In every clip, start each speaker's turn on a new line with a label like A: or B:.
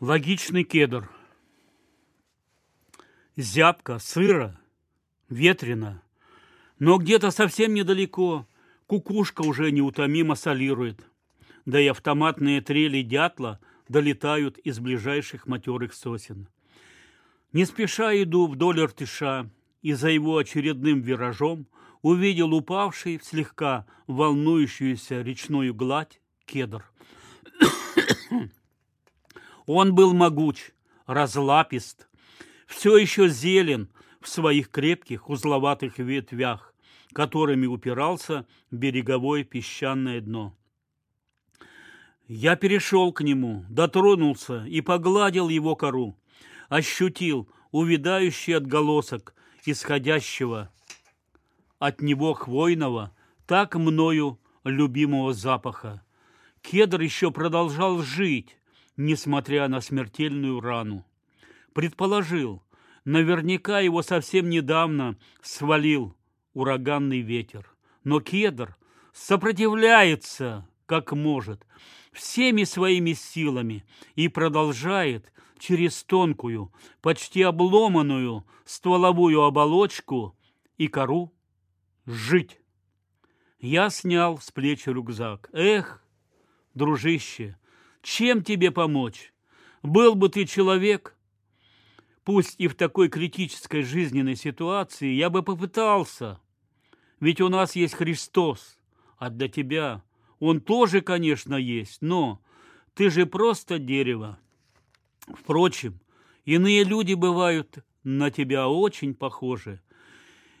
A: Логичный кедр. Зябко, сыро, ветрено, но где-то совсем недалеко кукушка уже неутомимо солирует, да и автоматные трели дятла долетают из ближайших матерых сосен. Не спеша иду вдоль Иртыша, и за его очередным виражом увидел упавший в слегка волнующуюся речную гладь кедр. Он был могуч, разлапист, все еще зелен в своих крепких узловатых ветвях, которыми упирался береговое песчаное дно. Я перешел к нему, дотронулся и погладил его кору, ощутил увядающий отголосок исходящего от него хвойного, так мною любимого запаха. Кедр еще продолжал жить, несмотря на смертельную рану. Предположил, наверняка его совсем недавно свалил ураганный ветер. Но кедр сопротивляется, как может, всеми своими силами и продолжает через тонкую, почти обломанную стволовую оболочку и кору жить. Я снял с плеч рюкзак. Эх, дружище, чем тебе помочь? Был бы ты человек, пусть и в такой критической жизненной ситуации, я бы попытался. Ведь у нас есть Христос, а для тебя он тоже, конечно, есть, но ты же просто дерево. Впрочем, иные люди бывают на тебя очень похожи.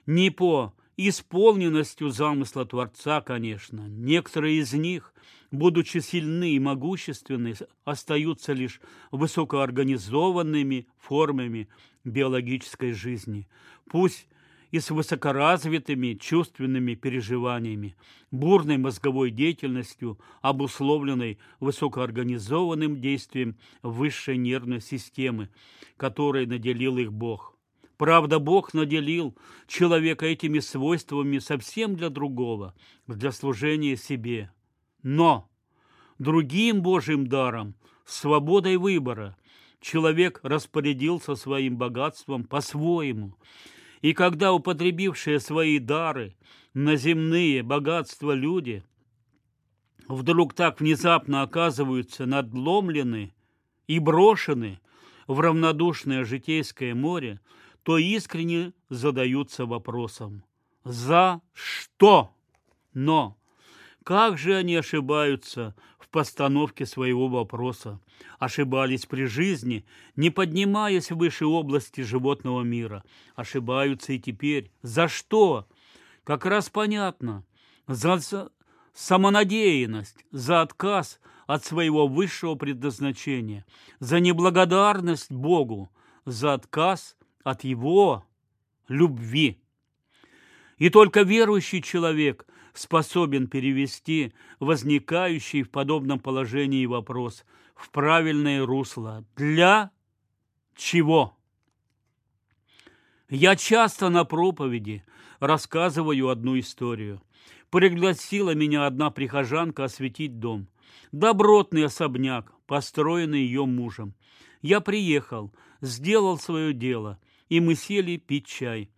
A: Не по исполненностью замысла Творца, конечно. Некоторые из них, будучи сильны и могущественны, остаются лишь высокоорганизованными формами биологической жизни. Пусть и с высокоразвитыми чувственными переживаниями, бурной мозговой деятельностью, обусловленной высокоорганизованным действием высшей нервной системы, которой наделил их Бог. Правда, Бог наделил человека этими свойствами совсем для другого, для служения себе. Но другим Божьим даром, свободой выбора, человек распорядился своим богатством по-своему – и когда употребившие свои дары на земные богатства люди вдруг так внезапно оказываются надломлены и брошены в равнодушное житейское море, то искренне задаются вопросом «За что?». Но как же они ошибаются в постановке своего вопроса. Ошибались при жизни, не поднимаясь выше области животного мира. Ошибаются и теперь. За что? Как раз понятно. За самонадеянность, за отказ от своего высшего предназначения, за неблагодарность Богу, за отказ от Его любви. И только верующий человек – способен перевести возникающий в подобном положении вопрос в правильное русло. Для чего? Я часто на проповеди рассказываю одну историю. Пригласила меня одна прихожанка осветить дом. Добротный особняк, построенный ее мужем. Я приехал, сделал свое дело, и мы сели пить чай.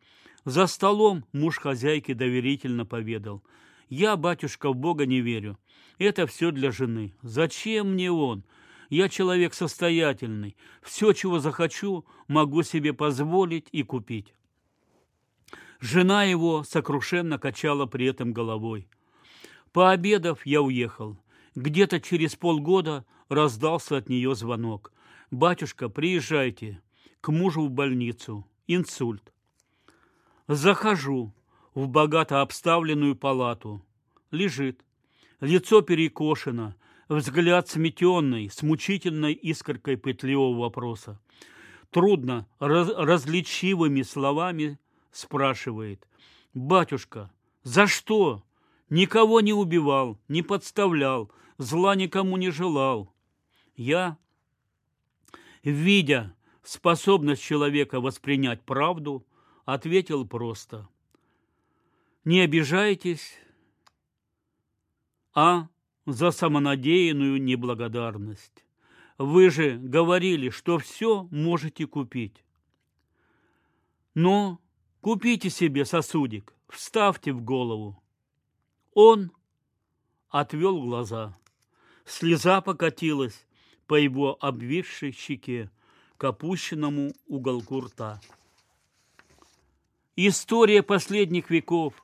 A: За столом муж хозяйки доверительно поведал – я, батюшка, в Бога не верю. Это все для жены. Зачем мне он? Я человек состоятельный. Все, чего захочу, могу себе позволить и купить. Жена его сокрушенно качала при этом головой. Пообедав, я уехал. Где-то через полгода раздался от нее звонок. «Батюшка, приезжайте к мужу в больницу. Инсульт». Захожу в богато обставленную палату. Лежит. Лицо перекошено, взгляд сметенный, с мучительной искоркой пытливого вопроса. Трудно раз различивыми словами спрашивает. «Батюшка, за что? Никого не убивал, не подставлял, зла никому не желал». Я, видя способность человека воспринять правду, ответил просто – не обижайтесь, а за самонадеянную неблагодарность. Вы же говорили, что все можете купить. Но купите себе сосудик, вставьте в голову. Он отвел глаза. Слеза покатилась по его обвисшей щеке к опущенному уголку рта. История последних веков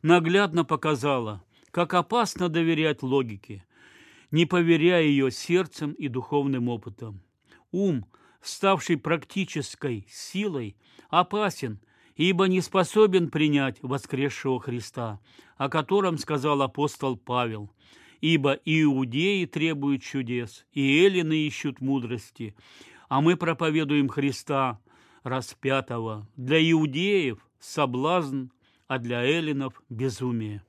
A: наглядно показала, как опасно доверять логике, не поверяя ее сердцем и духовным опытом. Ум, ставший практической силой, опасен, ибо не способен принять воскресшего Христа, о котором сказал апостол Павел. Ибо иудеи требуют чудес, и эллины ищут мудрости, а мы проповедуем Христа распятого. Для иудеев соблазн, а для эллинов безумие.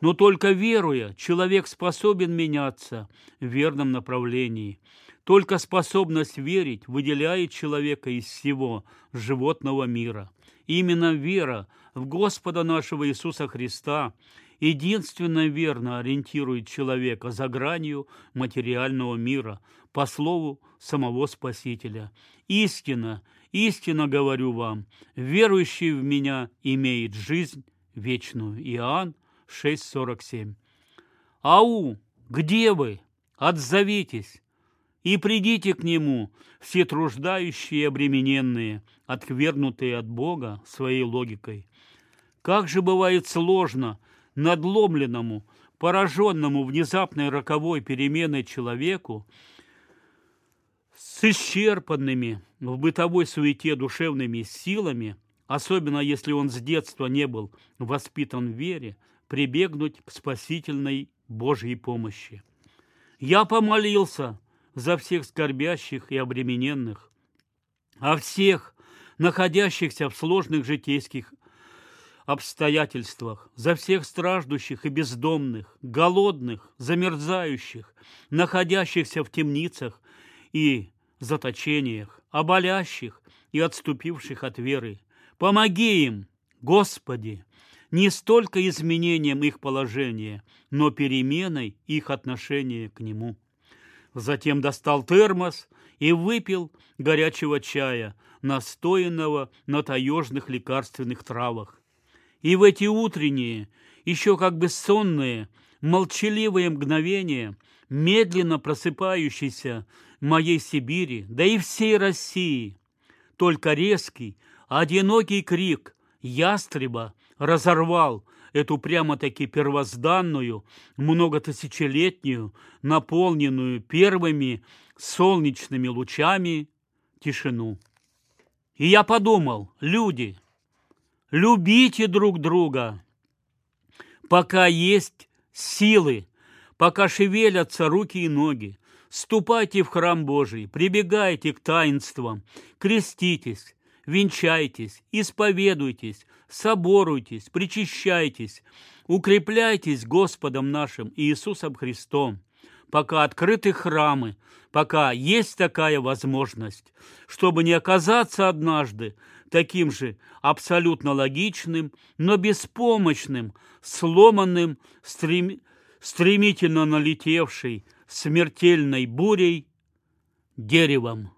A: Но только веруя, человек способен меняться в верном направлении. Только способность верить выделяет человека из всего животного мира. Именно вера в Господа нашего Иисуса Христа единственно верно ориентирует человека за гранью материального мира, по слову самого Спасителя. Истина, истинно говорю вам, верующий в Меня имеет жизнь вечную. Иоанн 6.47. «Ау, где вы? Отзовитесь и придите к Нему, все труждающие и обремененные, отвергнутые от Бога своей логикой. Как же бывает сложно надломленному, пораженному внезапной роковой переменой человеку, с исчерпанными в бытовой суете душевными силами, особенно если он с детства не был воспитан в вере, прибегнуть к спасительной Божьей помощи. Я помолился за всех скорбящих и обремененных, о всех, находящихся в сложных житейских обстоятельствах, за всех страждущих и бездомных, голодных, замерзающих, находящихся в темницах и заточениях, о болящих и отступивших от веры. Помоги им, Господи, не столько изменением их положения, но переменой их отношения к нему. Затем достал термос и выпил горячего чая, настоянного на таежных лекарственных травах. И в эти утренние, еще как бы сонные, молчаливые мгновения, медленно просыпающейся моей Сибири, да и всей России, только резкий, одинокий крик ястреба разорвал эту прямо-таки первозданную, многотысячелетнюю, наполненную первыми солнечными лучами тишину. И я подумал, люди, любите друг друга, пока есть силы, пока шевелятся руки и ноги. Ступайте в храм Божий, прибегайте к таинствам, креститесь, венчайтесь, исповедуйтесь, соборуйтесь, причащайтесь, укрепляйтесь Господом нашим Иисусом Христом, пока открыты храмы, пока есть такая возможность, чтобы не оказаться однажды таким же абсолютно логичным, но беспомощным, сломанным, стрем... стремительно налетевшей смертельной бурей деревом.